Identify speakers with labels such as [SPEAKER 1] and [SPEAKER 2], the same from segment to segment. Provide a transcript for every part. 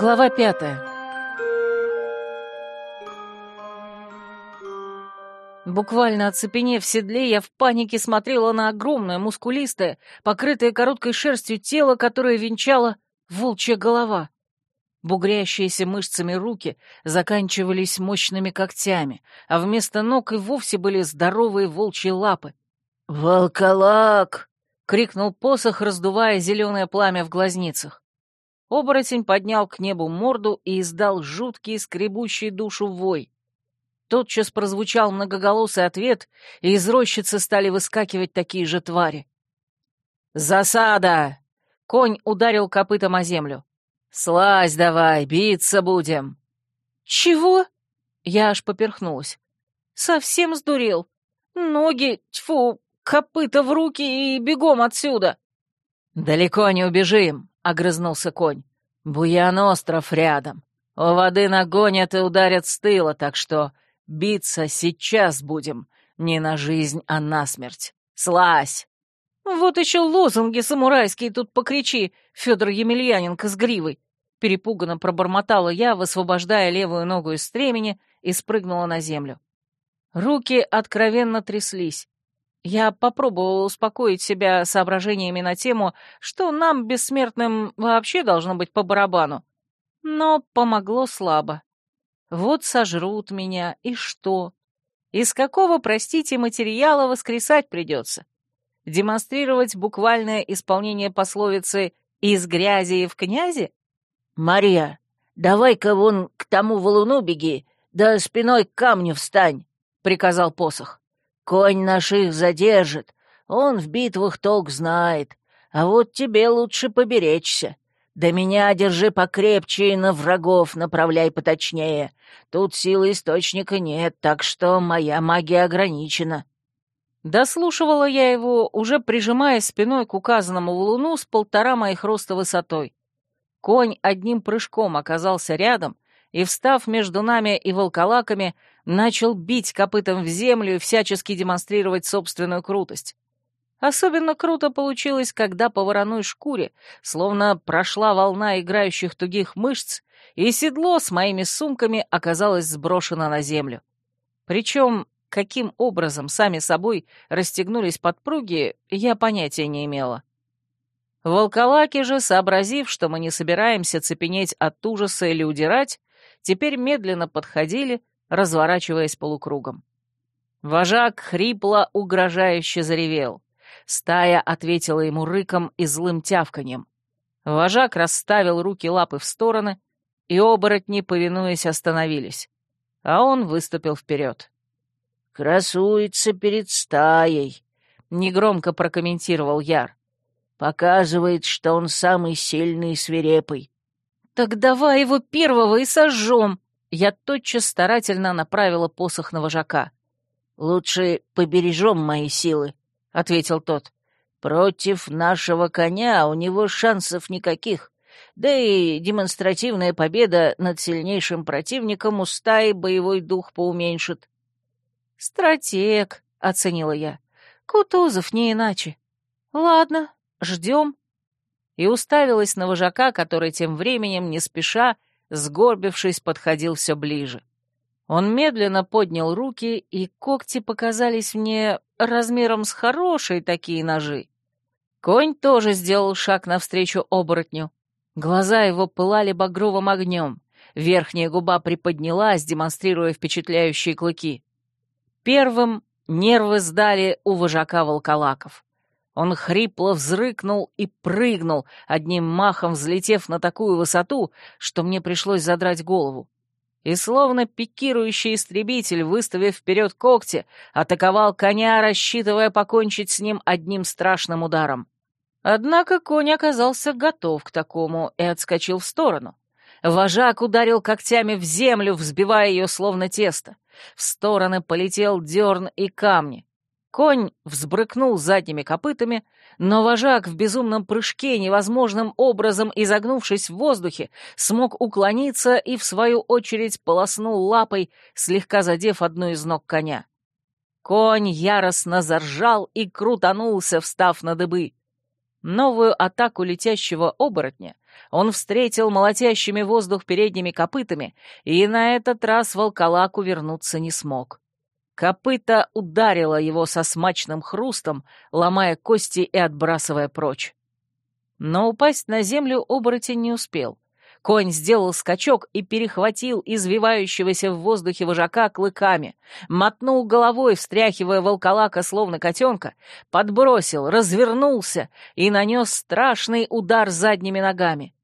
[SPEAKER 1] Глава пятая. Буквально оцепенев в седле, я в панике смотрела на огромное, мускулистое, покрытое короткой шерстью тело, которое венчало волчья голова. Бугрящиеся мышцами руки заканчивались мощными когтями, а вместо ног и вовсе были здоровые волчьи лапы.
[SPEAKER 2] «Волколак!»
[SPEAKER 1] — крикнул посох, раздувая зеленое пламя в глазницах. Оборотень поднял к небу морду и издал жуткий, скребущий душу вой. Тотчас прозвучал многоголосый ответ, и из рощицы стали выскакивать такие же твари. «Засада!» — конь ударил копытом о землю. «Слазь давай, биться будем!» «Чего?» — я аж поперхнулась. «Совсем сдурел. Ноги, тьфу, копыта в руки и бегом отсюда!» «Далеко не убежим!» — огрызнулся конь. «Буян остров рядом. У воды нагонят и ударят с тыла, так что биться сейчас будем. Не на жизнь, а на смерть. Слазь!» «Вот еще лозунги самурайские тут покричи, Федор Емельяненко с гривой!» Перепуганно пробормотала я, высвобождая левую ногу из стремени, и спрыгнула на землю. Руки откровенно тряслись. Я попробовала успокоить себя соображениями на тему, что нам, бессмертным, вообще должно быть по барабану. Но помогло слабо. Вот сожрут меня, и что? Из какого, простите, материала воскресать придется? Демонстрировать буквальное исполнение пословицы «из грязи и в князи»?
[SPEAKER 2] «Мария, давай-ка вон к тому валуну беги, да спиной к камню встань», — приказал посох. Конь наших задержит, он в битвах толк знает, а вот тебе лучше поберечься. Да меня держи покрепче и на врагов направляй поточнее. Тут силы источника нет, так что моя магия ограничена».
[SPEAKER 1] Дослушивала я его, уже прижимая спиной к указанному валуну с полтора моих роста высотой. Конь одним прыжком оказался рядом и, встав между нами и волколаками, начал бить копытом в землю и всячески демонстрировать собственную крутость. Особенно круто получилось, когда по вороной шкуре словно прошла волна играющих тугих мышц, и седло с моими сумками оказалось сброшено на землю. Причем, каким образом сами собой расстегнулись подпруги, я понятия не имела. Волколаки же, сообразив, что мы не собираемся цепенеть от ужаса или удирать, теперь медленно подходили, разворачиваясь полукругом. Вожак хрипло, угрожающе заревел. Стая ответила ему рыком и злым тявканьем. Вожак расставил руки-лапы в стороны, и оборотни, повинуясь, остановились. А он выступил вперед.
[SPEAKER 2] «Красуется перед стаей», — негромко прокомментировал Яр. «Показывает, что он самый сильный и свирепый».
[SPEAKER 1] «Так давай его первого и сожжем!» Я тотчас старательно направила посох на вожака.
[SPEAKER 2] «Лучше побережем мои силы», — ответил тот. «Против нашего коня у него шансов никаких, да и демонстративная победа над сильнейшим противником у стаи боевой дух поуменьшит».
[SPEAKER 1] «Стратег», — оценила я. «Кутузов не иначе. Ладно, ждем». И уставилась на вожака, который тем временем, не спеша, сгорбившись, подходил все ближе. Он медленно поднял руки, и когти показались мне размером с хорошие такие ножи. Конь тоже сделал шаг навстречу оборотню. Глаза его пылали багровым огнем. Верхняя губа приподнялась, демонстрируя впечатляющие клыки. Первым нервы сдали у вожака волколаков. Он хрипло взрыкнул и прыгнул, одним махом взлетев на такую высоту, что мне пришлось задрать голову. И словно пикирующий истребитель, выставив вперед когти, атаковал коня, рассчитывая покончить с ним одним страшным ударом. Однако конь оказался готов к такому и отскочил в сторону. Вожак ударил когтями в землю, взбивая ее словно тесто. В стороны полетел дерн и камни. Конь взбрыкнул задними копытами, но вожак в безумном прыжке, невозможным образом изогнувшись в воздухе, смог уклониться и, в свою очередь, полоснул лапой, слегка задев одну из ног коня. Конь яростно заржал и крутанулся, встав на дыбы. Новую атаку летящего оборотня Он встретил молотящими воздух передними копытами, и на этот раз волколак увернуться не смог. Копыта ударило его со смачным хрустом, ломая кости и отбрасывая прочь. Но упасть на землю оборотень не успел. Конь сделал скачок и перехватил извивающегося в воздухе вожака клыками, мотнул головой, встряхивая волколака, словно котенка, подбросил, развернулся и нанес страшный удар задними ногами.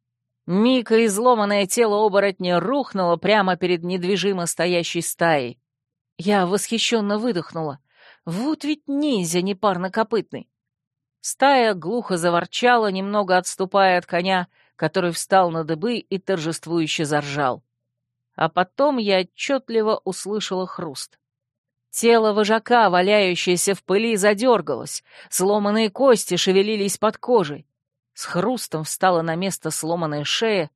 [SPEAKER 1] Мика изломанное тело оборотня рухнуло прямо перед недвижимо стоящей стаей. Я восхищенно выдохнула. Вот ведь ниндзя непарнокопытный. Стая глухо заворчала, немного отступая от коня, который встал на дыбы и торжествующе заржал. А потом я отчетливо услышала хруст. Тело вожака, валяющееся в пыли, задергалось, сломанные кости шевелились под кожей. С хрустом встала на место сломанная шея,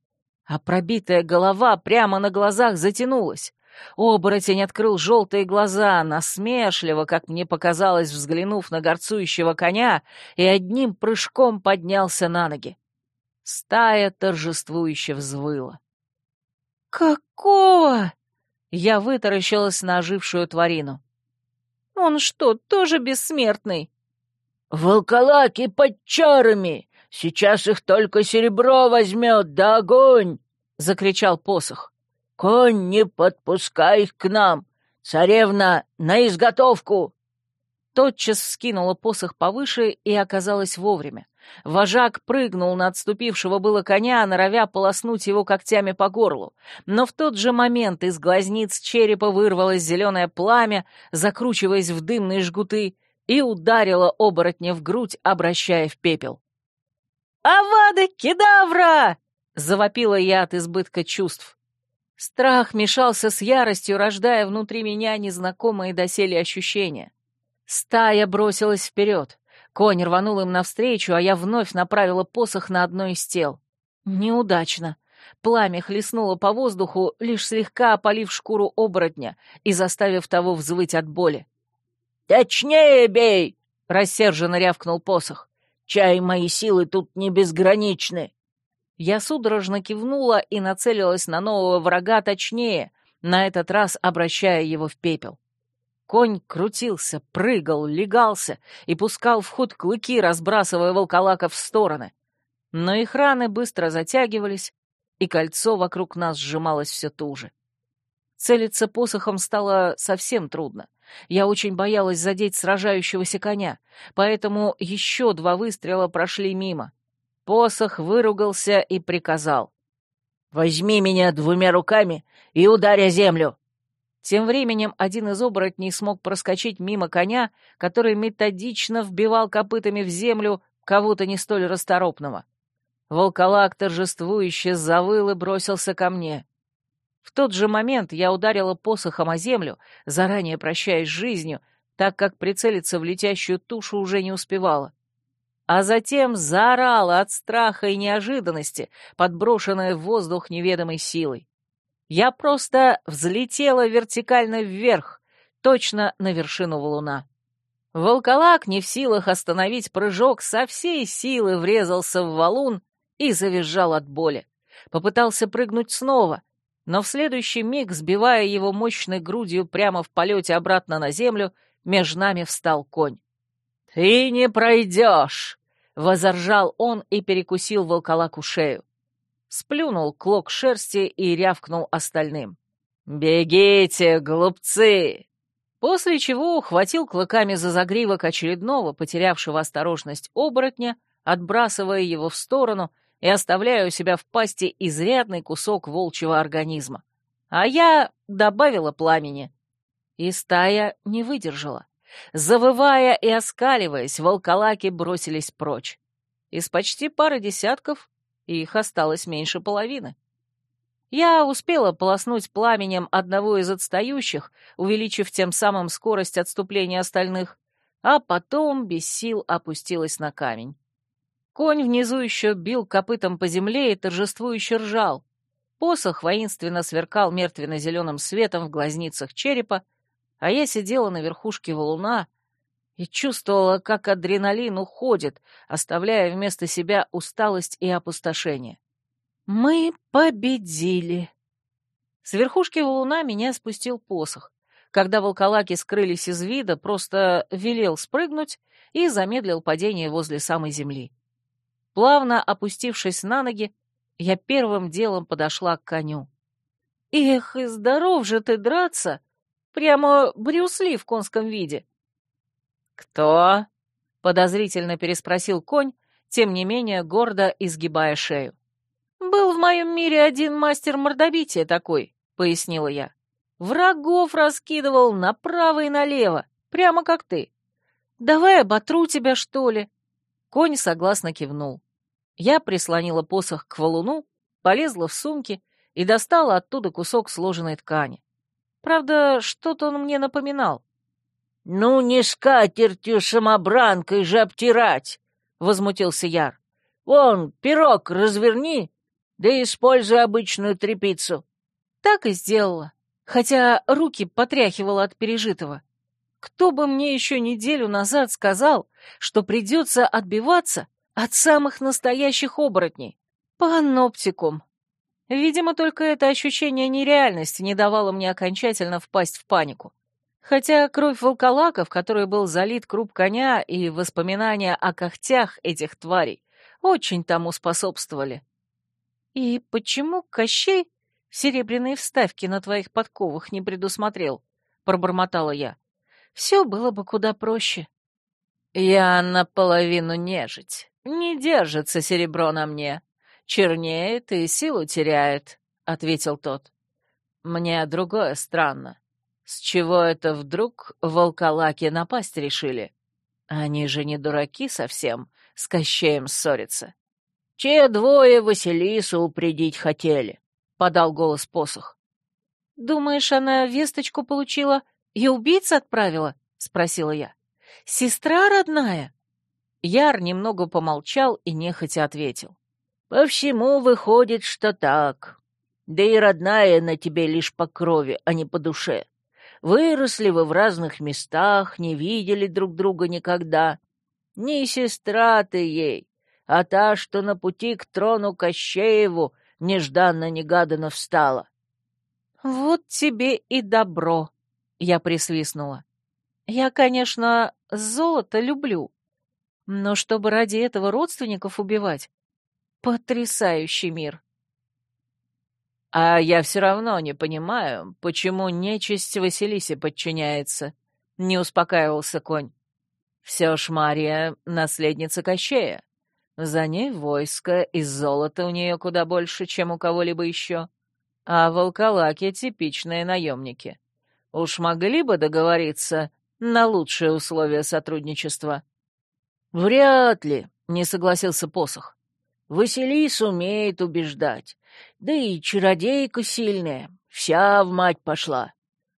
[SPEAKER 1] а пробитая голова прямо на глазах затянулась. Оборотень открыл желтые глаза, насмешливо, как мне показалось, взглянув на горцующего коня, и одним прыжком поднялся на ноги. Стая торжествующе взвыла. «Какого?» Я вытаращилась на ожившую тварину. «Он что, тоже бессмертный?»
[SPEAKER 2] «Волколаки под чарами! Сейчас их только серебро возьмет, да огонь!» — закричал посох. «Конь, не подпускай их к нам! Царевна, на изготовку!»
[SPEAKER 1] Тотчас вскинула посох повыше и оказалась вовремя. Вожак прыгнул на отступившего было коня, норовя полоснуть его когтями по горлу. Но в тот же момент из глазниц черепа вырвалось зеленое пламя, закручиваясь в дымные жгуты, и ударило оборотня в грудь, обращая в пепел. «Авада кедавра!» — завопила я от избытка чувств. Страх мешался с яростью, рождая внутри меня незнакомые доселе ощущения. Стая бросилась вперед. Конь рванул им навстречу, а я вновь направила посох на одно из тел. Неудачно. Пламя хлестнуло по воздуху, лишь слегка опалив шкуру оборотня и заставив того взвыть от боли.
[SPEAKER 2] «Точнее бей!» — рассерженно рявкнул посох. «Чай, мои силы тут не безграничны!»
[SPEAKER 1] Я судорожно кивнула и нацелилась на нового врага точнее, на этот раз обращая его в пепел. Конь крутился, прыгал, легался и пускал в ход клыки, разбрасывая волколаков в стороны. Но их раны быстро затягивались, и кольцо вокруг нас сжималось все туже. Целиться посохом стало совсем трудно. Я очень боялась задеть сражающегося коня, поэтому еще два выстрела прошли мимо. Посох выругался и приказал.
[SPEAKER 2] «Возьми меня двумя руками и ударь о землю!»
[SPEAKER 1] Тем временем один из оборотней смог проскочить мимо коня, который методично вбивал копытами в землю кого-то не столь расторопного. Волколак торжествующе завыл и бросился ко мне. В тот же момент я ударила посохом о землю, заранее прощаясь с жизнью, так как прицелиться в летящую тушу уже не успевала а затем заорала от страха и неожиданности, подброшенная в воздух неведомой силой. Я просто взлетела вертикально вверх, точно на вершину валуна. Волколак, не в силах остановить прыжок, со всей силы врезался в валун и завизжал от боли. Попытался прыгнуть снова, но в следующий миг, сбивая его мощной грудью прямо в полете обратно на землю, между нами встал конь. «Ты не пройдешь!» Возоржал он и перекусил волколаку шею. Сплюнул клок шерсти и рявкнул остальным. «Бегите, глупцы!» После чего ухватил клыками за загривок очередного, потерявшего осторожность оборотня, отбрасывая его в сторону и оставляя у себя в пасти изрядный кусок волчьего организма. А я добавила пламени. И стая не выдержала. Завывая и оскаливаясь, волколаки бросились прочь. Из почти пары десятков их осталось меньше половины. Я успела полоснуть пламенем одного из отстающих, увеличив тем самым скорость отступления остальных, а потом без сил опустилась на камень. Конь внизу еще бил копытом по земле и торжествующе ржал. Посох воинственно сверкал мертвенно-зеленым светом в глазницах черепа, а я сидела на верхушке валуна и чувствовала, как адреналин уходит, оставляя вместо себя усталость и опустошение. Мы победили. С верхушки валуна меня спустил посох. Когда волколаки скрылись из вида, просто велел спрыгнуть и замедлил падение возле самой земли. Плавно опустившись на ноги, я первым делом подошла к коню. Эх, и здоров же ты драться! Прямо Брюсли в конском виде. «Кто?» — подозрительно переспросил конь, тем не менее гордо изгибая шею. «Был в моем мире один мастер мордобития такой», — пояснила я. «Врагов раскидывал направо и налево, прямо как ты. Давай оботру тебя, что ли?» Конь согласно кивнул. Я прислонила посох к валуну, полезла в сумки и достала оттуда кусок сложенной ткани. Правда, что-то он мне напоминал.
[SPEAKER 2] «Ну, не скатертью самобранкой же обтирать!» — возмутился Яр. «Вон, пирог разверни, да используй обычную тряпицу».
[SPEAKER 1] Так и сделала, хотя руки потряхивала от пережитого. Кто бы мне еще неделю назад сказал, что придется отбиваться от самых настоящих оборотней? Паноптикум. Видимо, только это ощущение нереальности не давало мне окончательно впасть в панику. Хотя кровь волколаков, которой был залит круп коня, и воспоминания о когтях этих тварей очень тому способствовали. И почему Кощей серебряные вставки на твоих подковах не предусмотрел? Пробормотала я. Все было бы куда проще. Я наполовину нежить. Не держится серебро на мне. Чернеет и силу теряет, — ответил тот. Мне другое странно. С чего это вдруг волколаки напасть решили? Они же не дураки совсем, с Кощеем ссорятся.
[SPEAKER 2] Те двое Василису упредить хотели, — подал голос посох.
[SPEAKER 1] Думаешь, она весточку получила и убийца отправила? — спросила я. Сестра родная? Яр немного помолчал и нехотя ответил.
[SPEAKER 2] По всему выходит, что так. Да и родная на тебе лишь по крови, а не по душе. Выросли вы в разных местах, не видели друг друга никогда. Не сестра ты ей, а та, что на пути к трону Кощееву нежданно-негаданно встала.
[SPEAKER 1] — Вот тебе и добро, — я присвистнула. Я, конечно, золото люблю, но чтобы ради этого родственников убивать... Потрясающий мир. А я все равно не понимаю, почему нечисть Василисе подчиняется, — не успокаивался конь. Все ж Мария — наследница Кощея. За ней войско, и золота у нее куда больше, чем у кого-либо еще. А волколаки — типичные наемники. Уж могли бы договориться на лучшие условия сотрудничества.
[SPEAKER 2] «Вряд ли», — не согласился посох. «Василис умеет убеждать. Да и чародейка сильная, вся в мать пошла.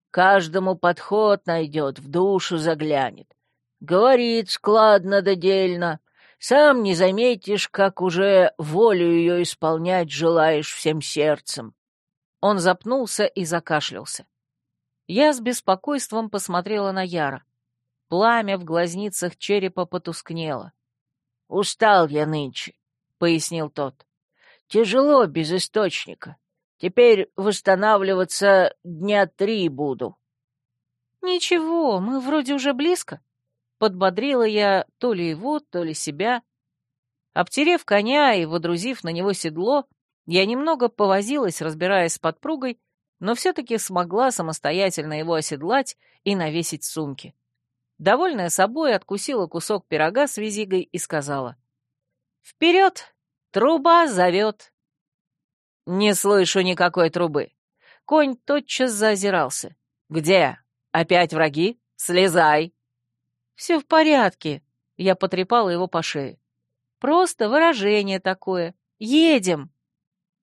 [SPEAKER 2] Каждому подход найдет, в душу заглянет. Говорит складно да дельно. Сам не заметишь, как уже волю ее исполнять желаешь всем сердцем.
[SPEAKER 1] Он запнулся и закашлялся. Я с беспокойством посмотрела на Яра. Пламя в глазницах черепа потускнело.
[SPEAKER 2] «Устал я нынче», — пояснил тот. Тяжело без источника. Теперь восстанавливаться дня три буду.
[SPEAKER 1] Ничего, мы вроде уже близко. Подбодрила я то ли его, то ли себя. Обтерев коня и водрузив на него седло, я немного повозилась, разбираясь с подпругой, но все-таки смогла самостоятельно его оседлать и навесить сумки. Довольная собой, откусила кусок пирога с визигой и сказала. «Вперед! Труба зовет. Не слышу никакой трубы. Конь тотчас заозирался. Где? Опять враги? Слезай. Все в порядке. Я потрепала его по шее. Просто выражение такое. Едем.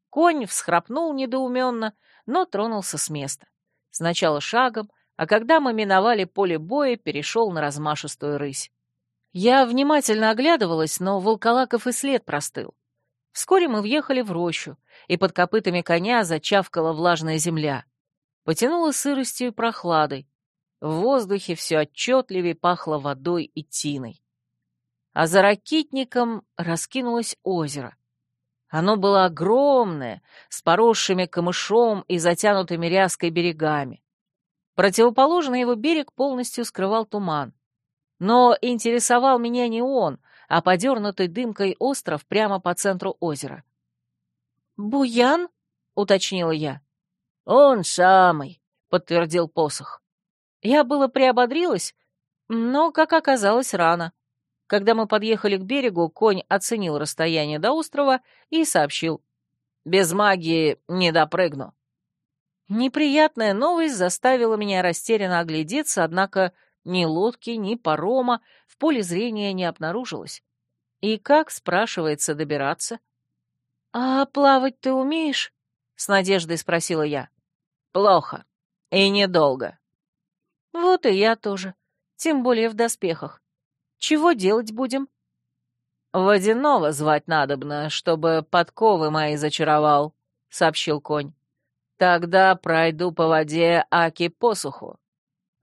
[SPEAKER 1] Конь всхрапнул недоуменно, но тронулся с места. Сначала шагом, а когда мы миновали поле боя, перешел на размашистую рысь. Я внимательно оглядывалась, но Волколаков и след простыл. Вскоре мы въехали в рощу, и под копытами коня зачавкала влажная земля. Потянуло сыростью и прохладой. В воздухе все отчетливее пахло водой и тиной. А за ракитником раскинулось озеро. Оно было огромное, с поросшими камышом и затянутыми ряской берегами. Противоположный его берег полностью скрывал туман. Но интересовал меня не он, а подернутый дымкой остров прямо по центру озера.
[SPEAKER 2] «Буян?» — уточнила я.
[SPEAKER 1] «Он самый», — подтвердил посох. Я было приободрилась, но, как оказалось, рано. Когда мы подъехали к берегу, конь оценил расстояние до острова и сообщил. «Без магии не допрыгну». Неприятная новость заставила меня растерянно оглядеться, однако ни лодки, ни парома в поле зрения не обнаружилось. И как, спрашивается, добираться?
[SPEAKER 2] «А плавать ты умеешь?» — с надеждой спросила я.
[SPEAKER 1] «Плохо. И недолго».
[SPEAKER 2] «Вот и я тоже. Тем более в доспехах. Чего делать будем?»
[SPEAKER 1] «Водяного звать надобно, чтобы подковы мои зачаровал», — сообщил конь. «Тогда пройду по воде Аки посуху».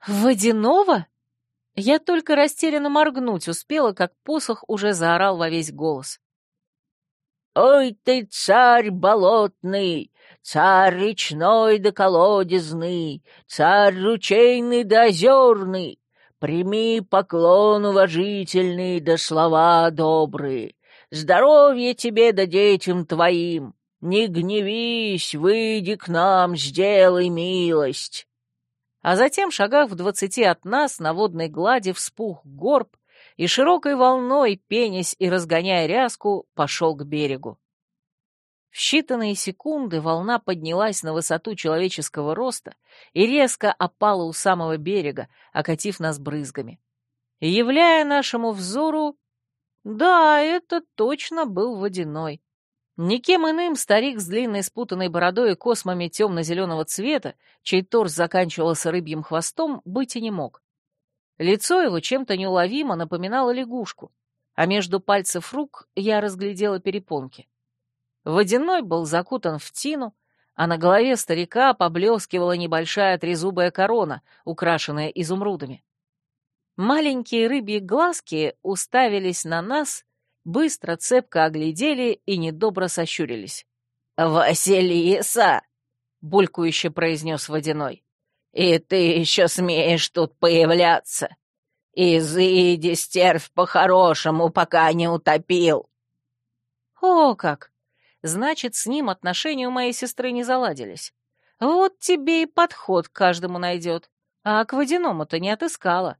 [SPEAKER 2] «Водяного?» Я только растерянно моргнуть успела, как посох уже заорал во весь голос.
[SPEAKER 3] «Ой ты, царь болотный, царь речной да колодезный, царь ручейный да озерный, Прими поклон уважительный да слова добрые. Здоровья тебе да детям твоим. Не гневись, выйди к нам, сделай милость.
[SPEAKER 1] А затем, шагах в двадцати от нас, на водной глади вспух горб и широкой волной, пенясь и разгоняя ряску, пошел к берегу. В считанные секунды волна поднялась на высоту человеческого роста и резко опала у самого берега, окатив нас брызгами. являя нашему взору... Да, это точно был водяной. Никем иным старик с длинной спутанной бородой и космами темно-зеленого цвета, чей торс заканчивался рыбьим хвостом, быть и не мог. Лицо его чем-то неуловимо напоминало лягушку, а между пальцев рук я разглядела перепонки. Водяной был закутан в тину, а на голове старика поблескивала небольшая трезубая корона, украшенная изумрудами. Маленькие рыбьи глазки уставились на нас, быстро, цепко оглядели и недобро сощурились.
[SPEAKER 3] «Василиса!» — булькующе произнес Водяной. «И ты еще смеешь тут появляться? Изыди, стервь, по-хорошему, пока не утопил!»
[SPEAKER 1] «О как! Значит, с ним отношения у моей сестры не заладились. Вот тебе и подход к каждому найдет. А к водяному-то не отыскала.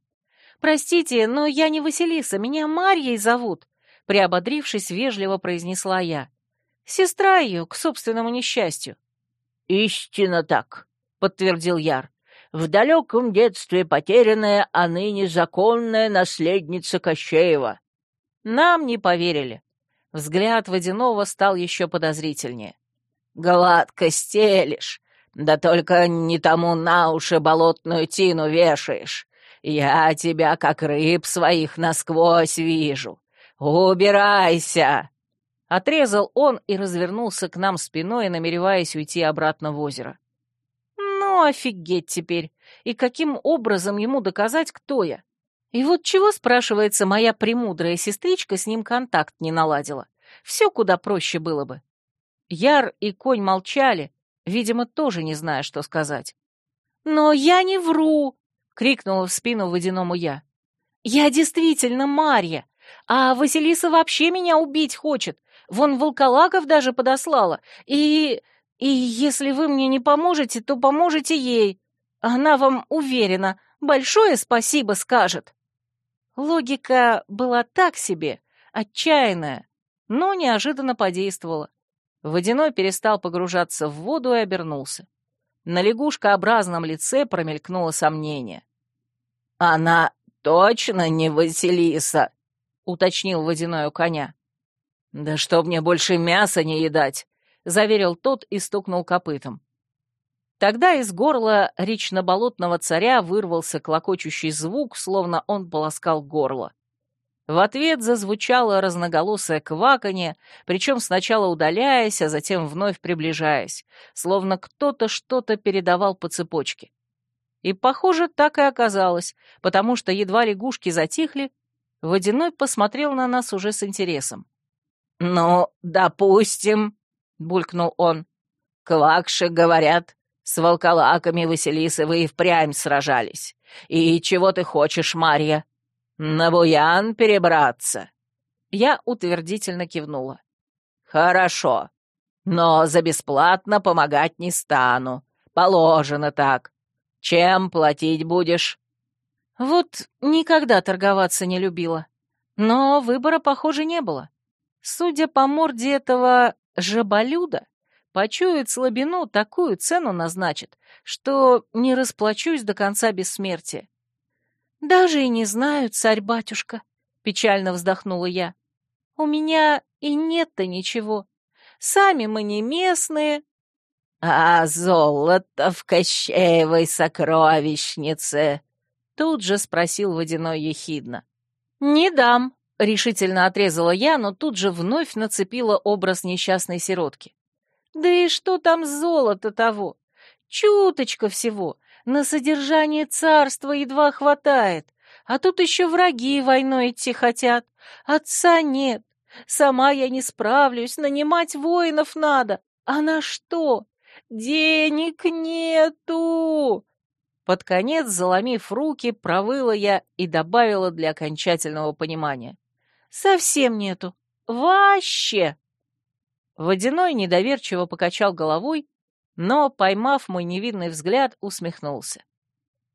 [SPEAKER 1] Простите, но я не Василиса, меня Марьей зовут, приободрившись, вежливо произнесла я. Сестра ее, к собственному несчастью.
[SPEAKER 3] Истинно так, подтвердил Яр. В далеком детстве потерянная, а ныне законная наследница Кощеева.
[SPEAKER 1] Нам не поверили. Взгляд водяного стал еще подозрительнее.
[SPEAKER 3] «Гладко стелишь, да только не тому на уши болотную тину вешаешь. Я тебя, как рыб своих, насквозь вижу. Убирайся!»
[SPEAKER 1] Отрезал он и развернулся к нам спиной, намереваясь уйти обратно в озеро. «Ну, офигеть теперь! И каким образом ему доказать, кто я? И вот чего, спрашивается, моя премудрая сестричка с ним контакт не наладила? Все куда проще было бы. Яр и конь молчали, видимо, тоже не зная, что сказать. «Но я не вру!» — крикнула в спину водяному я. «Я действительно Марья, а Василиса вообще меня убить хочет. Вон волколаков даже подослала. И... и если вы мне не поможете, то поможете ей. Она вам, уверена, большое спасибо скажет». Логика была так себе, отчаянная, но неожиданно подействовала. Водяной перестал погружаться в воду и обернулся. На лягушкообразном лице промелькнуло сомнение.
[SPEAKER 3] «Она точно не Василиса?» — уточнил водяной коня.
[SPEAKER 1] «Да чтоб мне больше мяса не едать!» — заверил тот и стукнул копытом. Тогда из горла речно-болотного царя вырвался клокочущий звук, словно он полоскал горло. В ответ зазвучало разноголосое кваканье, причем сначала удаляясь, а затем вновь приближаясь, словно кто-то что-то передавал по цепочке. И, похоже, так и оказалось, потому что едва лягушки затихли, Водяной посмотрел на нас уже с интересом.
[SPEAKER 3] «Ну, допустим», — булькнул он. «Квакши, говорят, с волколаками Василисы вы и впрямь сражались. И чего ты хочешь, Марья? На Буян перебраться?»
[SPEAKER 1] Я утвердительно кивнула.
[SPEAKER 3] «Хорошо, но за бесплатно помогать не стану. Положено так. Чем платить будешь?»
[SPEAKER 1] Вот никогда торговаться не любила. Но выбора, похоже, не было. Судя по морде этого жаболюда, почует слабину, такую цену назначит, что не расплачусь до конца бессмертия. «Даже и не знаю, царь-батюшка», — печально вздохнула я. «У меня и нет-то ничего. Сами мы не местные».
[SPEAKER 3] «А золото в Кощеевой сокровищнице?» Тут же спросил Водяной ехидно.
[SPEAKER 1] «Не дам», — решительно отрезала я, но тут же вновь нацепила образ несчастной сиротки. «Да и что там золото того? Чуточка всего. На содержание царства едва хватает. А тут еще враги войной идти хотят. Отца нет. Сама я не справлюсь, нанимать воинов надо. А на что? Денег нету!» Под конец, заломив руки, провыла я и добавила для окончательного понимания. «Совсем нету. Вообще!» Водяной недоверчиво покачал головой, но, поймав мой невинный взгляд, усмехнулся.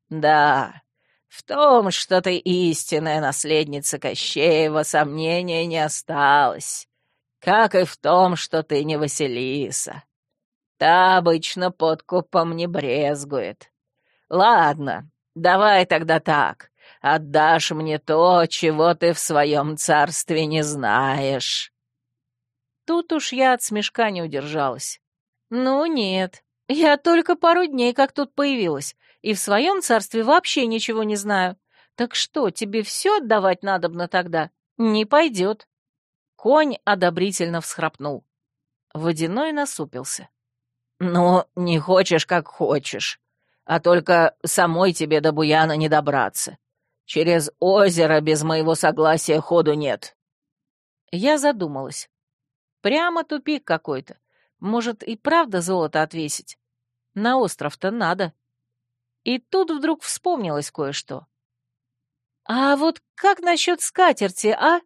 [SPEAKER 1] «Да, в том, что ты истинная наследница Кощеева, сомнения не осталось, как и в том, что ты не Василиса. Та обычно подкупом не брезгует. Ладно, давай тогда так. Отдашь мне то, чего ты в своем царстве не знаешь. Тут уж я от смешка не удержалась. Ну нет, я только пару дней как тут появилась, и в своем царстве вообще ничего не знаю. Так что, тебе все отдавать надобно тогда? Не пойдет. Конь одобрительно всхрапнул. Водяной насупился.
[SPEAKER 3] «Ну, не хочешь, как хочешь. А только самой тебе до Буяна не добраться. Через озеро без моего согласия ходу нет».
[SPEAKER 1] Я задумалась. Прямо тупик какой-то. Может, и правда золото отвесить? На остров-то надо. И тут вдруг вспомнилось кое-что. А вот как насчет скатерти, а?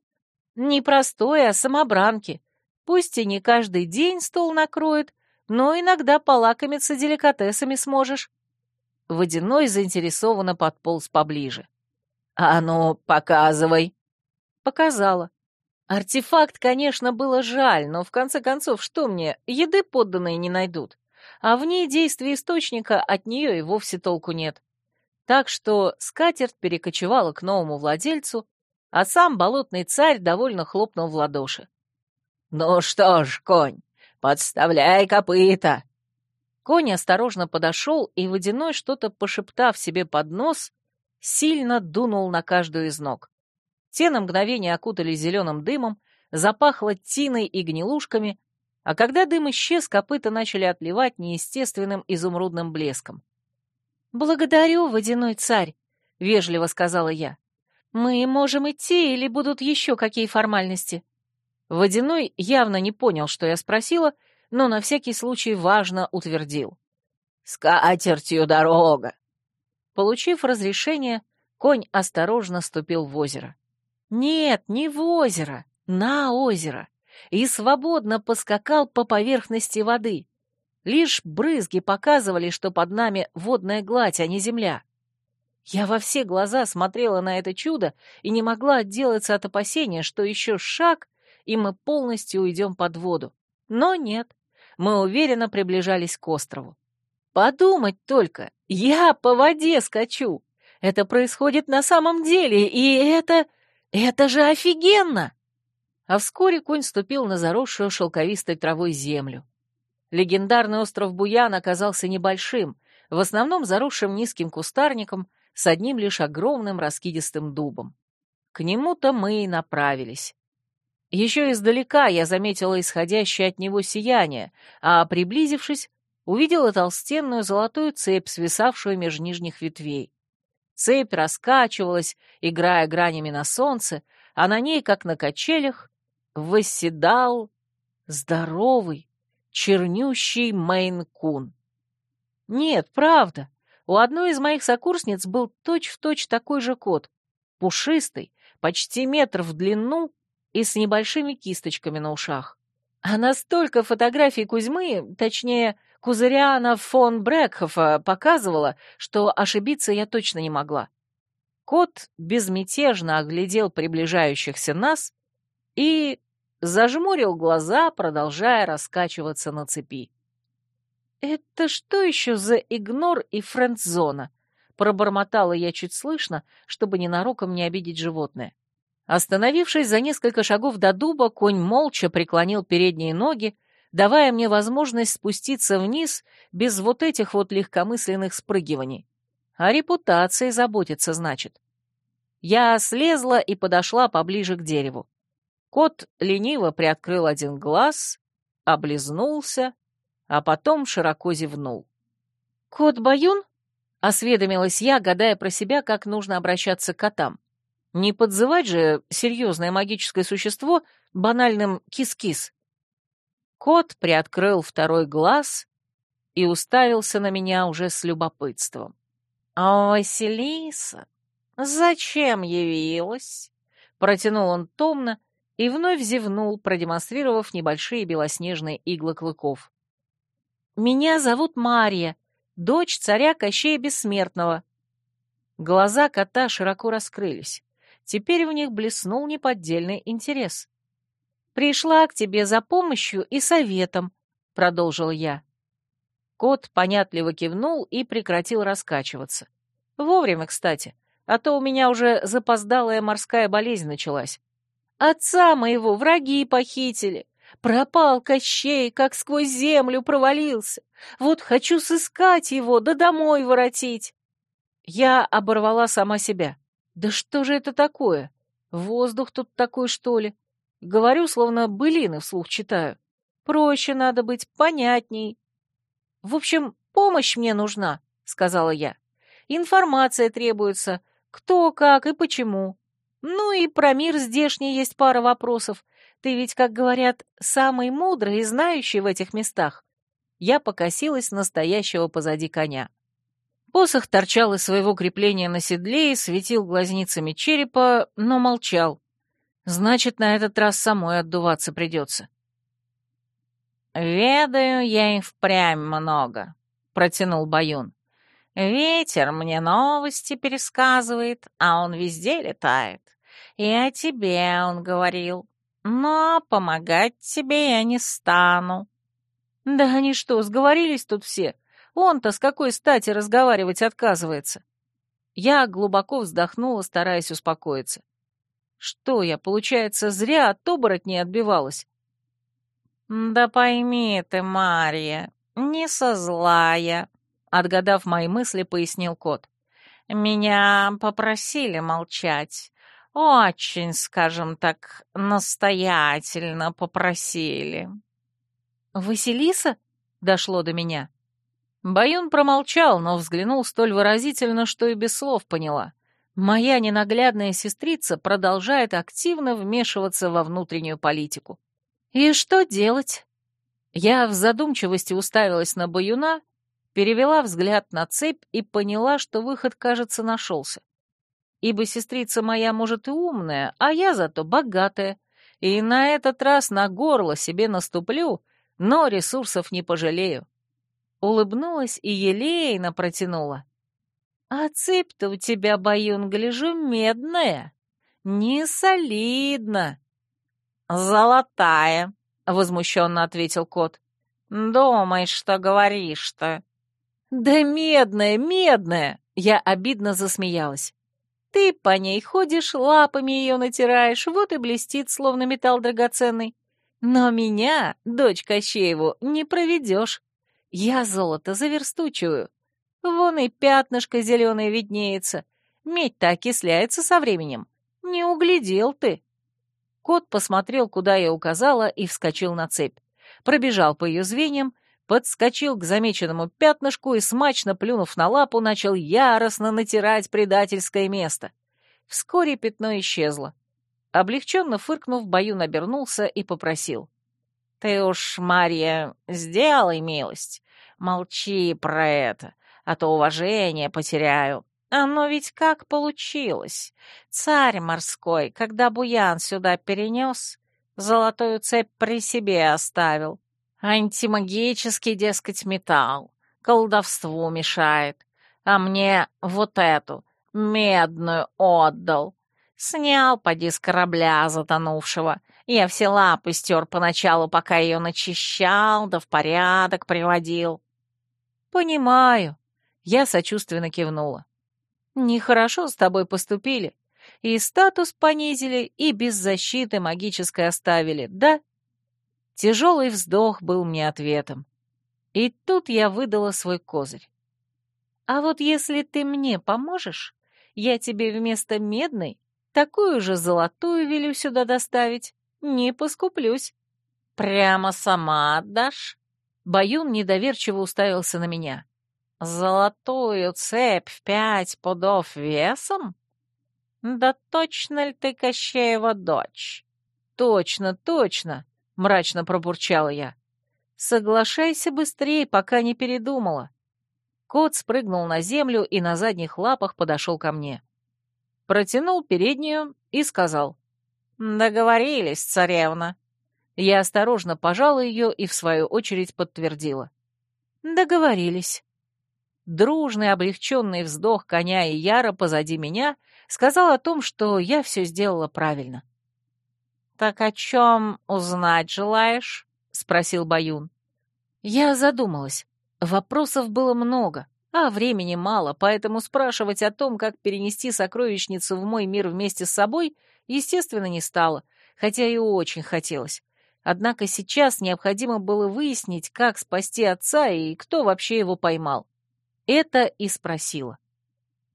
[SPEAKER 1] Не простой, а самобранки. Пусть и не каждый день стол накроет, но иногда полакомиться деликатесами сможешь. Водяной заинтересованно подполз поближе.
[SPEAKER 3] «А ну, показывай!»
[SPEAKER 1] Показала. Артефакт, конечно, было жаль, но в конце концов, что мне, еды подданные не найдут. А в ней действия источника от нее и вовсе толку нет. Так что скатерть перекочевала к новому владельцу, а сам болотный царь довольно хлопнул в ладоши.
[SPEAKER 3] «Ну что ж, конь, подставляй копыта!»
[SPEAKER 1] Конь осторожно подошел и, водяной что-то пошептав себе под нос, сильно дунул на каждую из ног. Те на мгновение окутались зеленым дымом, запахло тиной и гнилушками, а когда дым исчез, копыта начали отливать неестественным изумрудным блеском. «Благодарю, водяной царь», — вежливо сказала я. «Мы можем идти или будут еще какие формальности?» Водяной явно не понял, что я спросила, — но на всякий случай важно утвердил.
[SPEAKER 3] «С катертью дорога!»
[SPEAKER 1] Получив разрешение, конь осторожно ступил в озеро. Нет, не в озеро, на озеро, и свободно поскакал по поверхности воды. Лишь брызги показывали, что под нами водная гладь, а не земля. Я во все глаза смотрела на это чудо и не могла отделаться от опасения, что еще шаг, и мы полностью уйдем под воду. Но нет мы уверенно приближались к острову. Подумать только, я по воде скачу. Это происходит на самом деле, и это... это же офигенно! А вскоре конь ступил на заросшую шелковистой травой землю. Легендарный остров Буян оказался небольшим, в основном заросшим низким кустарником с одним лишь огромным раскидистым дубом. К нему-то мы и направились. Еще издалека я заметила исходящее от него сияние, а, приблизившись, увидела толстенную золотую цепь, свисавшую между нижних ветвей. Цепь раскачивалась, играя гранями на солнце, а на ней, как на качелях, восседал здоровый, чернющий мейн-кун. Нет, правда, у одной из моих сокурсниц был точь-в-точь точь такой же кот, пушистый, почти метр в длину и с небольшими кисточками на ушах. А настолько фотографий Кузьмы, точнее, Кузыриана фон Брекхофа показывала, что ошибиться я точно не могла. Кот безмятежно оглядел приближающихся нас и зажмурил глаза, продолжая раскачиваться на цепи. «Это что еще за игнор и френдзона?» Пробормотала я чуть слышно, чтобы ненароком не обидеть животное. Остановившись за несколько шагов до дуба, конь молча преклонил передние ноги, давая мне возможность спуститься вниз без вот этих вот легкомысленных спрыгиваний. О репутации заботиться, значит. Я слезла и подошла поближе к дереву. Кот лениво приоткрыл один глаз, облизнулся, а потом широко зевнул. «Кот Баюн?» — осведомилась я, гадая про себя, как нужно обращаться к котам. Не подзывать же серьезное магическое существо банальным кис-кис. Кот приоткрыл второй глаз и уставился на меня уже с любопытством. «О, Василиса, зачем явилась?» Протянул он томно и вновь зевнул, продемонстрировав небольшие белоснежные иглы клыков. «Меня зовут Мария, дочь царя Кощея Бессмертного». Глаза кота широко раскрылись. Теперь в них блеснул неподдельный интерес. «Пришла к тебе за помощью и советом», — продолжил я. Кот понятливо кивнул и прекратил раскачиваться. Вовремя, кстати, а то у меня уже запоздалая морская болезнь началась. Отца моего враги похитили. Пропал Кощей, как сквозь землю провалился. Вот хочу сыскать его, да домой воротить. Я оборвала сама себя. Да что же это такое? Воздух тут такой, что ли? Говорю, словно былины вслух читаю. Проще надо быть, понятней. В общем, помощь мне нужна, сказала я. Информация требуется, кто, как и почему. Ну и про мир здешний есть пара вопросов. Ты ведь, как говорят, самый мудрый и знающий в этих местах. Я покосилась настоящего позади коня. Посох торчал из своего крепления на седле и светил глазницами черепа, но молчал. Значит, на этот раз самой отдуваться придется.
[SPEAKER 3] «Ведаю я и впрямь много», — протянул Баюн. «Ветер мне новости пересказывает, а он везде летает. И о тебе он говорил. Но помогать тебе я не стану».
[SPEAKER 1] «Да они что, сговорились тут все? Он-то с какой стати разговаривать отказывается?» Я глубоко вздохнула, стараясь успокоиться. Что я, получается, зря от оборотней отбивалась?
[SPEAKER 3] «Да пойми ты, Марья, не со злая», — отгадав мои мысли, пояснил кот. «Меня попросили молчать. Очень, скажем так, настоятельно попросили».
[SPEAKER 1] «Василиса?» — дошло до меня. Баюн промолчал, но взглянул столь выразительно, что и без слов поняла. Моя ненаглядная сестрица продолжает активно вмешиваться во внутреннюю политику. И что делать? Я в задумчивости уставилась на Баюна, перевела взгляд на цепь и поняла, что выход, кажется, нашелся. Ибо сестрица моя, может, и умная, а я зато богатая, и на этот раз на горло себе наступлю, но ресурсов не пожалею. Улыбнулась и елейно протянула. А цепь-то у тебя, Баюн, гляжу, медная. Не солидно.
[SPEAKER 3] Золотая, возмущенно ответил кот. Думаешь, что говоришь-то?
[SPEAKER 1] Да медная, медная! Я обидно засмеялась. Ты по ней ходишь, лапами ее натираешь, вот и блестит, словно металл драгоценный. Но меня, дочь Кощееву, не проведешь. Я золото заверстучиваю. Вон и пятнышко зеленое виднеется. Медь-то окисляется со временем. Не углядел ты. Кот посмотрел, куда я указала, и вскочил на цепь. Пробежал по ее звеньям, подскочил к замеченному пятнышку и, смачно плюнув на лапу, начал яростно натирать предательское место. Вскоре пятно исчезло. Облегченно фыркнув, Баюн обернулся и попросил. «Ты уж, Марья, сделай милость. Молчи про это, а то уважение потеряю. Оно ведь как получилось. Царь морской, когда Буян сюда перенес, золотую цепь при себе оставил. Антимагический, дескать, металл. Колдовству мешает. А мне вот эту, медную, отдал. Снял, поди, с корабля затонувшего. Я все лапы стер поначалу, пока ее начищал, да в порядок приводил. «Понимаю», — я сочувственно кивнула. «Нехорошо с тобой поступили. И статус понизили, и без защиты магической оставили, да?» Тяжелый вздох был мне ответом. И тут я выдала свой козырь. «А вот если ты мне поможешь, я тебе вместо медной такую же золотую велю сюда доставить. Не поскуплюсь. Прямо сама отдашь?» Баюн недоверчиво уставился на меня. «Золотую цепь в пять пудов весом? Да точно ли ты Кощеева дочь?» «Точно, точно!» — мрачно пробурчала я. «Соглашайся быстрее, пока не передумала». Кот спрыгнул на землю и на задних лапах подошел ко мне. Протянул переднюю и сказал. «Договорились, царевна». Я осторожно пожала ее и, в свою очередь, подтвердила. «Договорились». Дружный облегченный вздох коня и Яра позади меня сказал о том, что я все сделала правильно. «Так о чем узнать желаешь?» — спросил Баюн. Я задумалась. Вопросов было много, а времени мало, поэтому спрашивать о том, как перенести сокровищницу в мой мир вместе с собой, естественно, не стало, хотя и очень хотелось. Однако сейчас необходимо было выяснить, как спасти отца и кто вообще его поймал. Это и спросила.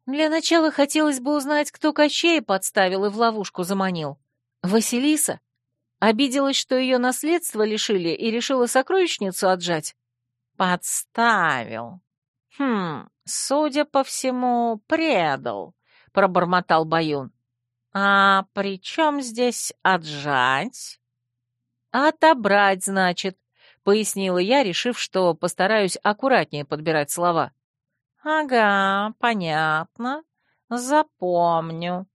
[SPEAKER 1] Для начала хотелось бы узнать, кто Кощея подставил и в ловушку заманил. Василиса? Обиделась, что ее наследство лишили и решила сокровищницу отжать? Подставил. Хм, судя по всему, предал, пробормотал Баюн. А при чем здесь отжать? «Отобрать, значит», — пояснила я, решив, что постараюсь аккуратнее подбирать слова. «Ага, понятно. Запомню».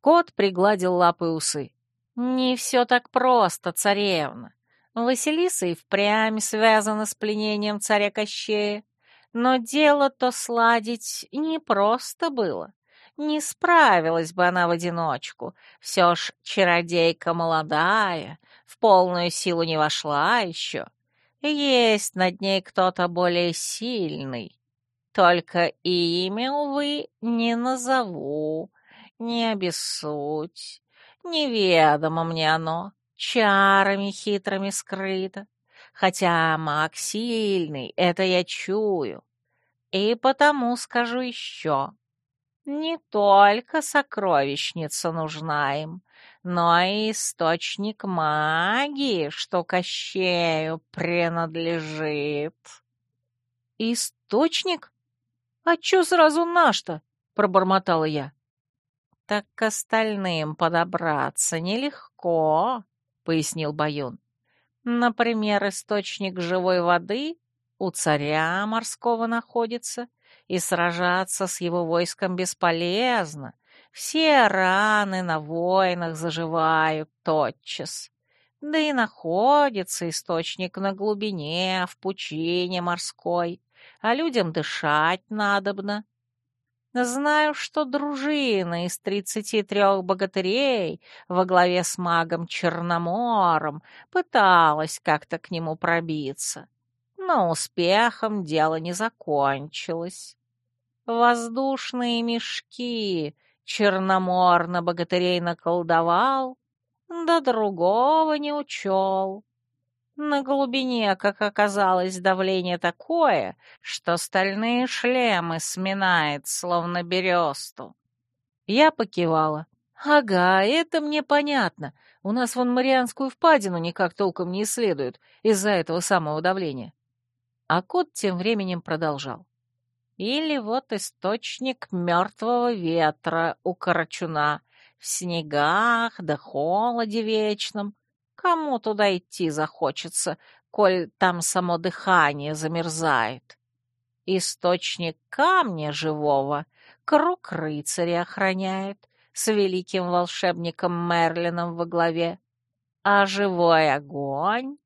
[SPEAKER 1] Кот пригладил лапы и усы. «Не все так просто, царевна. Василиса и впрямь связана с пленением царя Кощея. Но дело-то сладить не просто было. Не справилась бы она в одиночку. Все ж чародейка молодая, в полную силу не вошла еще. Есть над ней кто-то более сильный. Только имя, увы, не назову, не обессудь. Неведомо мне оно, чарами хитрыми скрыто. Хотя маг сильный, это я чую. И потому скажу еще. Не только сокровищница нужна им, но и источник магии, что Кощею принадлежит. Источник? А чё сразу наш-то? Пробормотала я. Так к остальным подобраться нелегко, пояснил Баюн. Например, источник живой воды у царя морского находится, и сражаться с его войском бесполезно. Все раны на войнах заживают тотчас. Да и находится источник на глубине, в пучине морской, а людям дышать надобно. Знаю, что дружина из тридцати трех богатырей во главе с магом Черномором пыталась как-то к нему пробиться, но успехом дело не закончилось. Воздушные мешки Черномор на богатырей наколдовал, да другого не учел. На глубине, как оказалось, давление такое, что стальные шлемы сминает, словно бересту. Я покивала. «Ага, это мне понятно. У нас вон Марианскую впадину никак толком не исследуют из-за этого самого давления». А кот тем временем продолжал. Или вот источник мертвого ветра у Карачуна, В снегах да холоде вечном. Кому туда идти захочется, коль там само дыхание замерзает? Источник камня живого круг рыцаря охраняет с великим волшебником Мерлином во главе, а живой огонь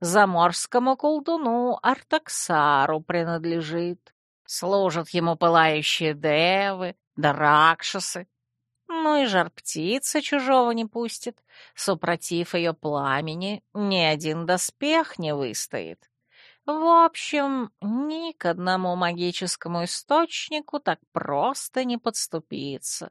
[SPEAKER 1] заморскому колдуну Артаксару принадлежит. Служат ему пылающие девы, да. Ну и жар-птица чужого не пустит. Супротив ее пламени ни один доспех не выстоит. В общем, ни к одному магическому источнику так просто не подступиться.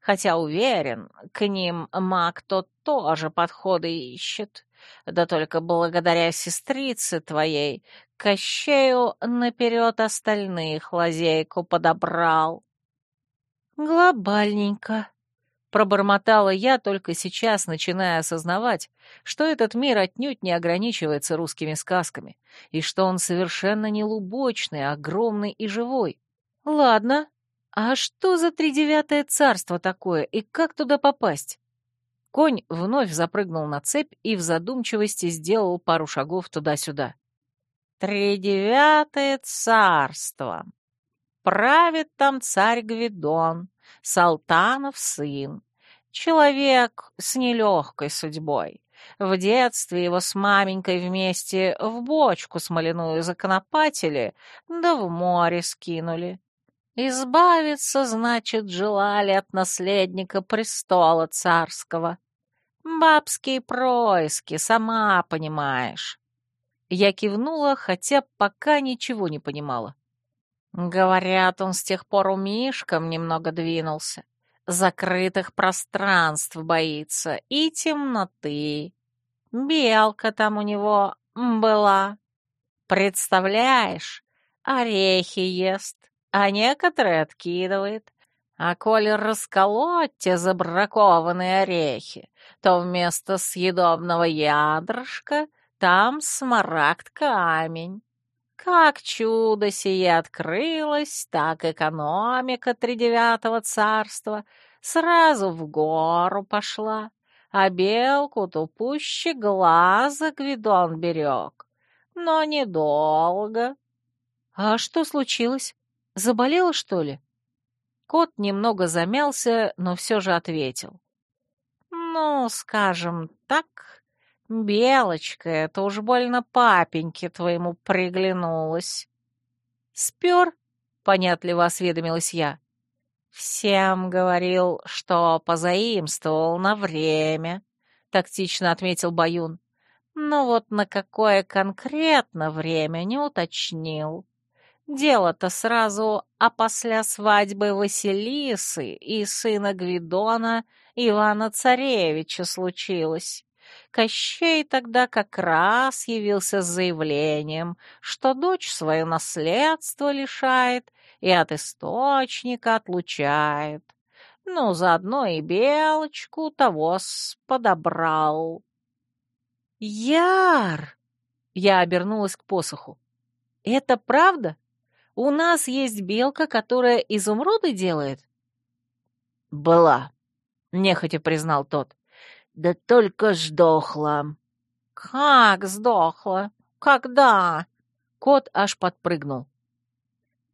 [SPEAKER 1] Хотя уверен, к ним маг тот тоже подходы ищет. Да только благодаря сестрице твоей Кощею наперед остальных лазейку подобрал. Глобальненько, пробормотала я, только сейчас начиная осознавать, что этот мир отнюдь не ограничивается русскими сказками, и что он совершенно не лубочный, а огромный и живой. Ладно, а что за тридевятое царство такое, и как туда попасть? Конь вновь запрыгнул на цепь и в задумчивости сделал пару шагов туда-сюда. «Тридевятое царство. Правит там царь Гвидон, Салтанов сын, человек с нелегкой судьбой. В детстве его с маменькой вместе в бочку смоляную законопатили, да в море скинули. Избавиться, значит, желали от наследника престола царского. Бабские происки, сама понимаешь. Я кивнула, хотя пока ничего не понимала. Говорят, он с тех пор у Мишкам немного двинулся. Закрытых пространств боится и темноты. Белка там у него была. Представляешь, орехи ест, а некоторые откидывает. А коли расколоть те забракованные орехи, то вместо съедобного ядрышка там смарагд-камень. Как чудо сие открылось, так экономика тридевятого царства сразу в гору пошла, а белку-то пуще глаза Гвидон берег. Но недолго. А что случилось? Заболела, что ли? Кот немного замялся, но все же ответил. «Ну, скажем так, Белочка, это уж больно папеньке твоему приглянулась». «Спер?» — понятливо осведомилась я. «Всем говорил, что позаимствовал на время», — тактично отметил Баюн. «Но вот на какое конкретно время не уточнил. Дело-то сразу опосля свадьбы Василисы и сына Гвидона Ивана Царевича случилось. Кощей тогда как раз явился с заявлением, что дочь свое наследство лишает и от источника отлучает. Ну, заодно и белочку того подобрал. «Яр!» — я обернулась к посоху. «Это правда?» У нас есть белка, которая изумруды делает?»
[SPEAKER 2] «Была», — нехотя признал тот. «Да только сдохла».
[SPEAKER 1] «Как сдохла? Когда?» Кот аж подпрыгнул.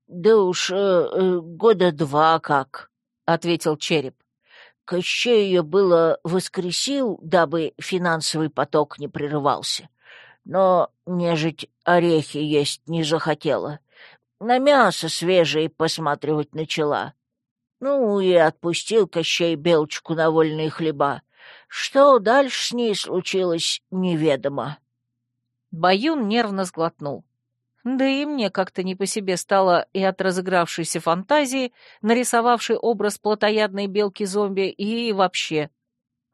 [SPEAKER 2] «Да уж э, э, года два как», — ответил череп. Кощей ее было воскресил, дабы финансовый поток не прерывался. Но нежить орехи есть не захотела на мясо свежее посматривать начала. Ну и отпустил Кощей Белочку на вольные хлеба. Что дальше с ней случилось, неведомо.
[SPEAKER 1] Баюн нервно сглотнул. Да и мне как-то не по себе стало и от разыгравшейся фантазии, нарисовавшей образ плотоядной белки-зомби, и вообще.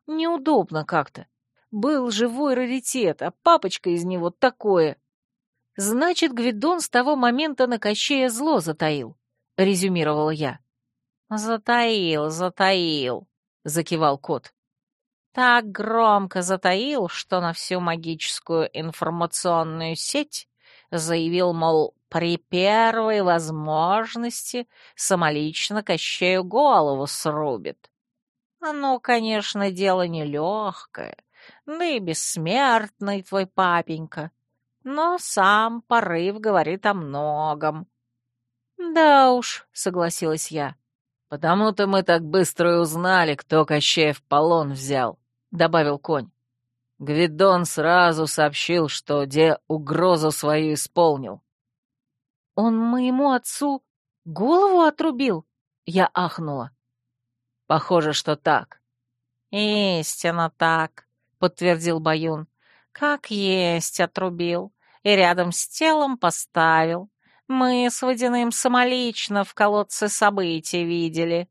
[SPEAKER 1] Неудобно как-то. Был живой раритет, а папочка из него такое. «Значит, Гвидон с того момента на Кощея зло затаил», — резюмировала я. «Затаил, затаил», — закивал кот. «Так громко затаил, что на всю магическую информационную сеть заявил, мол, при первой возможности самолично Кощею голову срубит. Оно, конечно, дело нелегкое, да и бессмертный твой папенька, но сам порыв говорит о многом.
[SPEAKER 2] «Да уж», — согласилась я. «Потому-то мы так быстро и узнали, кто Кощея в полон взял», — добавил конь. Гвидон сразу сообщил, что де угрозу свою исполнил.
[SPEAKER 1] «Он моему отцу голову отрубил?» — я ахнула.
[SPEAKER 2] «Похоже, что так».
[SPEAKER 1] «Истинно так», — подтвердил Баюн. «Как есть отрубил и рядом с телом поставил. Мы с Водяным самолично в колодце событий видели».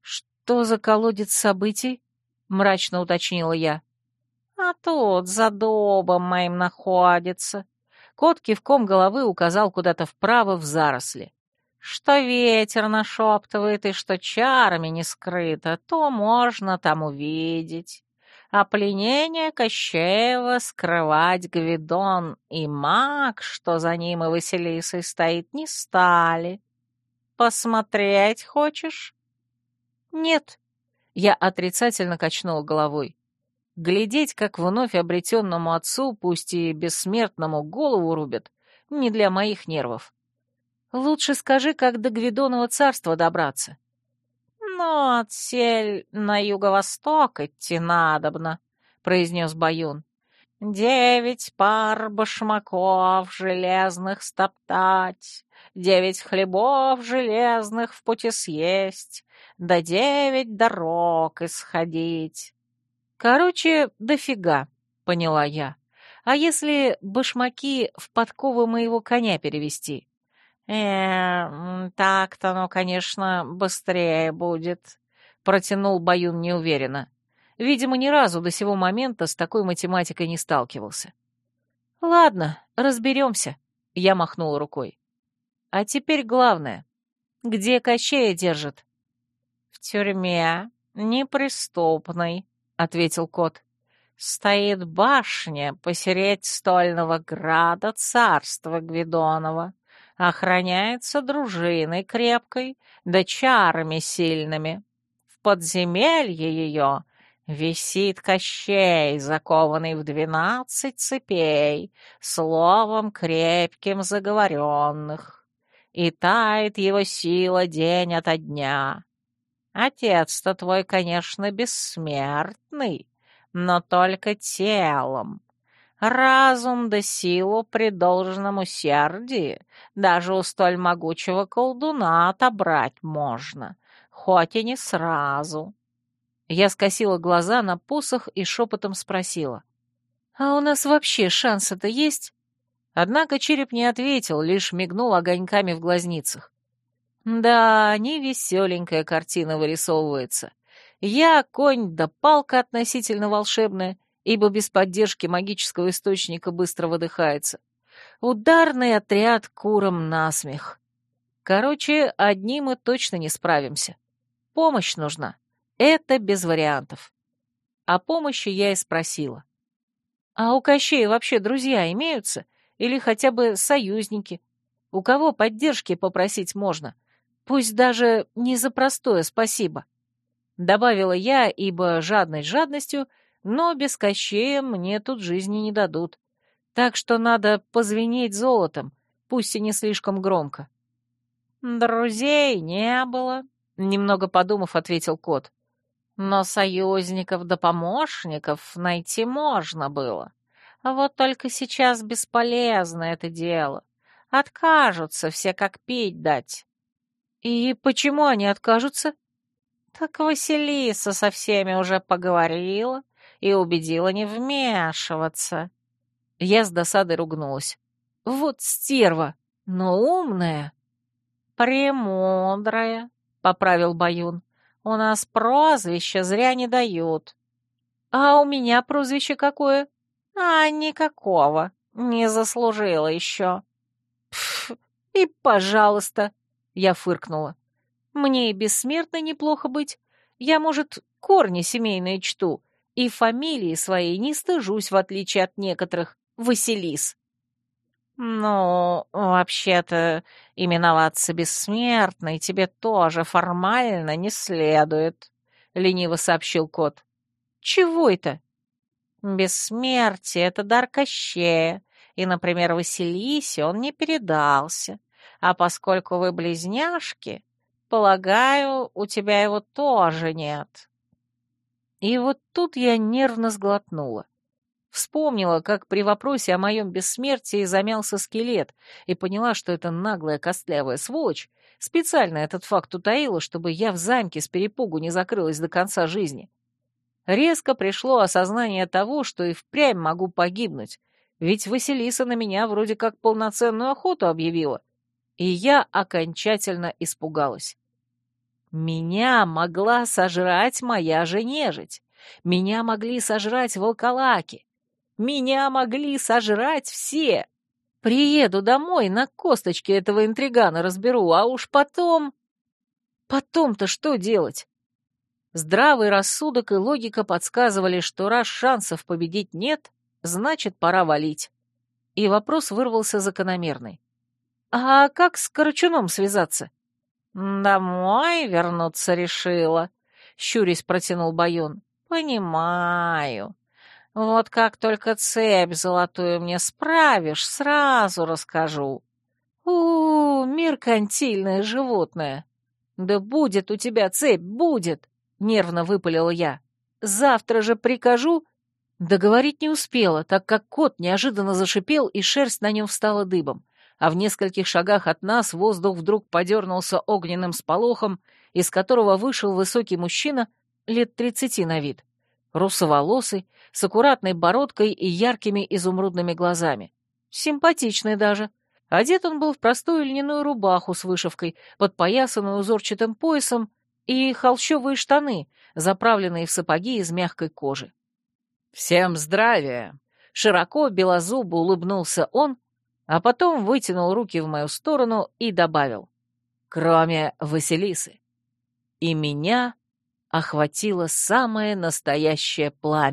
[SPEAKER 2] «Что за колодец событий?» — мрачно уточнила я.
[SPEAKER 1] «А тут за добом моим находится». Кот кивком головы указал куда-то вправо в заросли. Что ветер нашептывает и что чарами не скрыто, то можно там увидеть а пленение Кощеева скрывать Гвидон и маг, что за ним и Василисой стоит, не стали. Посмотреть хочешь?
[SPEAKER 2] Нет. Я отрицательно качнул головой. Глядеть, как вновь обретенному отцу, пусть и бессмертному, голову рубят, не для моих нервов. Лучше скажи, как до Гвидонова царства добраться.
[SPEAKER 1] «Но отсель на юго-восток идти надобно», — произнес Баюн. «Девять пар башмаков железных стоптать, девять хлебов железных в пути съесть, да девять дорог исходить».
[SPEAKER 2] «Короче, дофига», — поняла я. «А если башмаки в подковы моего коня перевести?»
[SPEAKER 1] Э так-то оно, конечно, быстрее будет», — протянул Баюн неуверенно.
[SPEAKER 2] Видимо, ни разу до сего момента с такой математикой не сталкивался. «Ладно, разберемся», — я махнул рукой. «А теперь главное. Где Кощея держат?»
[SPEAKER 1] «В тюрьме, неприступной», — ответил кот. «Стоит башня посереть стольного града царства Гвидонова охраняется дружиной крепкой, да чарами сильными. В подземелье ее висит Кощей, закованный в двенадцать цепей, словом крепким заговоренных, и тает его сила день ото дня. Отец-то твой, конечно, бессмертный, но только телом, Разум да силу при должном усердии даже у столь могучего колдуна отобрать можно, хоть и не сразу.
[SPEAKER 2] Я скосила глаза на посох и шепотом спросила. «А у нас вообще шансы-то есть?» Однако череп не ответил, лишь мигнул огоньками в глазницах. Да, не веселенькая картина вырисовывается. Я конь да палка относительно волшебная, ибо без поддержки магического источника быстро выдыхается. Ударный отряд куром насмех. Короче, одни мы точно не справимся. Помощь нужна. Это без вариантов. О помощи я и спросила. А у Кощея вообще друзья имеются? Или хотя бы союзники? У кого поддержки попросить можно? Пусть даже не за простое спасибо. Добавила я, ибо жадность жадностью, но без Кощея мне тут жизни не дадут. Так что надо позвенеть золотом, пусть и не слишком громко.
[SPEAKER 1] «Друзей не было», — немного подумав, ответил кот. «Но союзников да помощников найти можно было. Вот только сейчас бесполезно это дело. Откажутся все как пить дать».
[SPEAKER 2] «И почему они откажутся?»
[SPEAKER 1] «Так Василиса со всеми уже поговорила, и убедила не вмешиваться.
[SPEAKER 2] Я с досадой ругнулась. Вот стерва, но умная.
[SPEAKER 1] «Премудрая», — поправил Баюн. «У нас прозвище зря не дают».
[SPEAKER 2] «А у меня прозвище какое?»
[SPEAKER 1] «А никакого. Не заслужила еще».
[SPEAKER 2] «Пф, и пожалуйста», — я фыркнула. «Мне и бессмертно неплохо быть. Я, может, корни семейные чту, и фамилии своей не стыжусь, в отличие от некоторых, Василис.
[SPEAKER 1] «Ну, вообще-то, именоваться бессмертной тебе тоже формально не следует», — лениво сообщил кот. «Чего это?» «Бессмертие — это дар Кощея, и, например, Василисе он не передался. А поскольку вы близняшки, полагаю, у тебя его тоже нет». И вот тут я нервно сглотнула. Вспомнила, как при вопросе о моем бессмертии замялся скелет, и поняла, что эта наглая костлявая сволочь специально этот факт утаила, чтобы я в замке с перепугу не закрылась до конца жизни. Резко пришло осознание того, что и впрямь могу погибнуть, ведь Василиса на меня вроде как полноценную охоту объявила, и я окончательно испугалась. Меня могла сожрать моя же нежить. Меня могли сожрать волколаки. Меня могли сожрать все. Приеду домой, на косточке этого интригана разберу, а уж потом... Потом-то что делать? Здравый рассудок и логика подсказывали, что раз шансов победить нет, значит, пора валить. И вопрос вырвался закономерный. А как с Корочуном связаться? Домой вернуться решила, щурясь протянул Байон. Понимаю. Вот как только цепь золотую мне справишь, сразу расскажу. У, -у, -у меркантильное животное. Да будет у тебя цепь, будет, нервно выпалила я. Завтра же прикажу. Договорить не успела, так как кот неожиданно зашипел, и шерсть на нем встала дыбом, а в нескольких шагах от нас воздух вдруг подернулся огненным сполохом, из которого вышел высокий мужчина лет тридцати на вид русоволосый, с аккуратной бородкой и яркими изумрудными глазами. Симпатичный даже. Одет он был в простую льняную рубаху с вышивкой, подпоясанную узорчатым поясом и холщовые штаны, заправленные в сапоги из мягкой кожи. «Всем здравия!» Широко, белозубо улыбнулся он, а потом вытянул руки в мою сторону и добавил. «Кроме Василисы. И меня охватило самое настоящее пламя.